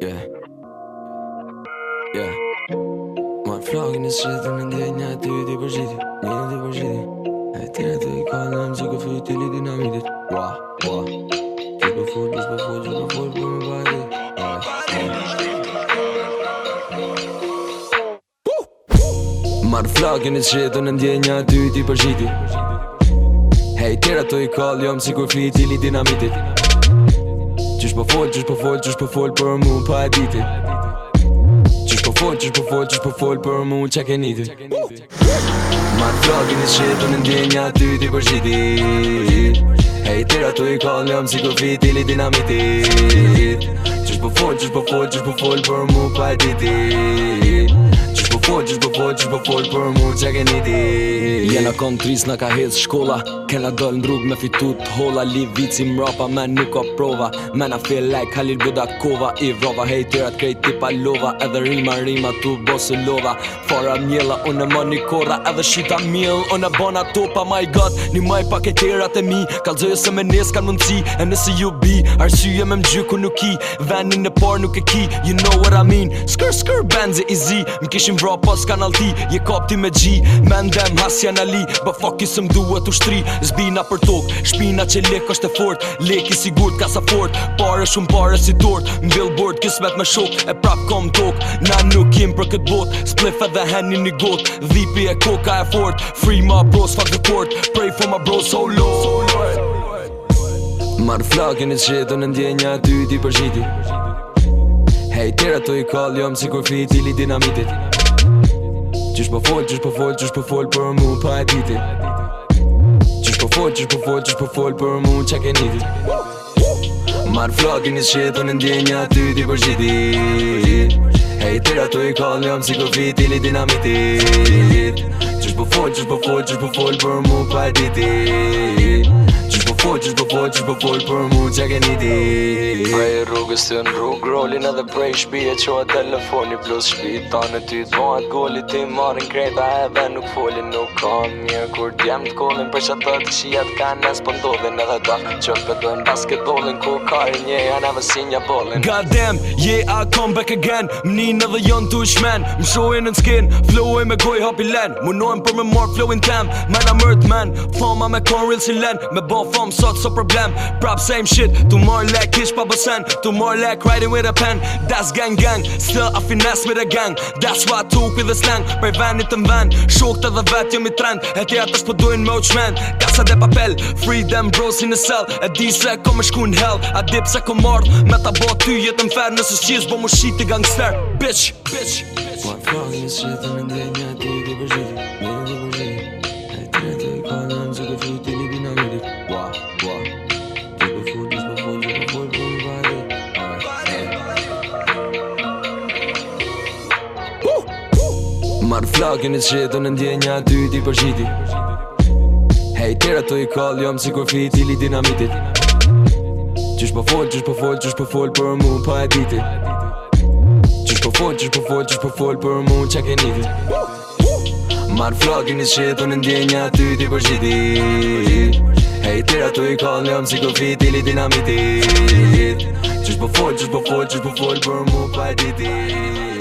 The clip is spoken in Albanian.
Yeah Yeah Marë flakën e shëtën e ndetë një aty të i përgjithi Një në të i E tjene të i kallë në që ka fyrë të li dinamitit Wa, wa Që për po fullë, që për po fullë, që për po fullë për me bajti Marë flakën e shëtën e ndetë një aty të i përgjithi Hej tjera të i kallë jom si kur fiti li dinamitit Qysh po fol, qysh po fol, qysh po fol për mu pa e diti Qysh po fol, qysh po fol, qysh po fol për mu qa ke niti Ma të vlogin e shqetë në ndjenja ty ti për gjiti Hejtër t'u i kallë në mësi si fiti li dinamiti Qysh po fol, qysh po fol, qysh po fol për mu pa e diti fol, qështë për po fol, qështë për po fol Për mu që ke një ti Jena kom tris në ka hez shkolla Kena dol në rrug me fitu holla Li vici mrapa me nuk ka prova Me na feel like Halil Budakova I vrova hejtërat krejt pa palova Edhe rima rima tu bosë lova Fara mjela unë e më kora Edhe shita mjel unë e bona topa My god një maj paketerat e mi Kalzojo se me nesë kanë mundësi E nësi ju bi Arsyje me mgjy ku nuk i Venin në par nuk e ki You know what I mean Skr skr benzi i zi Më Pas kanal ti Je kapti me gji Mendem hasja në li Bë fuck i u shtri Zbina për tok Shpina që lek është e fort Lek i sigur t'ka sa fort Pare shumë pare si tort Në billboard kismet me shok E prap kom tok Na nuk im për kët bot Spliffe dhe heni një got Dhipi e koka e fort Free my bros fuck the court Pray for my bros so oh low Marë flakin e qëtën e ndjenja dyti për përgjiti Hej tira të i kallë jom si kur fiti li dinamitit Qish po fol, qish po fol, qish po fol për mu pa e diti Qish po fol, qish po fol, qish po fol për mu qa ke niti Marë flokin i shqit, unë ndjenja ty aty t'i përgjiti Hej tira ato i kallë, jam si kofiti një dinamiti Qish po fol, qish po fol, qish po fol për mu pa e diti po qësh po po qësh po po qësh po po qësh po po Prej po po qësh po po qësh po po qësh po po qësh po po qësh po po qësh po po qësh po po qësh po po qësh po po qësh të po qësh po po qësh po po qësh po po qësh po po qësh po po qësh po po qësh po po qësh po po qësh po po qësh po po qësh po po qësh po po qësh po po me po po qësh po po sot so problem Prap same shit Tu more like kish pa bësen Tu more like riding with a pen That's gang gang Still a finesse with a gang That's what to with the slang Prej venit të mven Shuk dhe vet jemi jo trend E tja po shpëdujnë me uqmen Kasa dhe papel Freedom bros in the cell E di se kom e shku në hell A dip se kom ardh Me ta bo ty jetë në fer Nësë shqiz bo më shqiti gangster Bitch, bitch, Po e flogin si të mendej një ati ke përgjithi marrë flakën e të shetën e ndje nja ty ti përgjiti Hej tjera të i kall, jam si kur fit dinamitit Qysh po fol, qysh po fol, qysh po fol për mu pa e diti Qysh po fol, qysh po fol, qysh po fol për mu qa ke niti Marrë flakën e të shetën e ndje nja ty ti përgjiti Hej tjera të i kall, jam si kur fit dinamitit Qysh po fol, qysh po fol, qysh po fol për mu pa e diti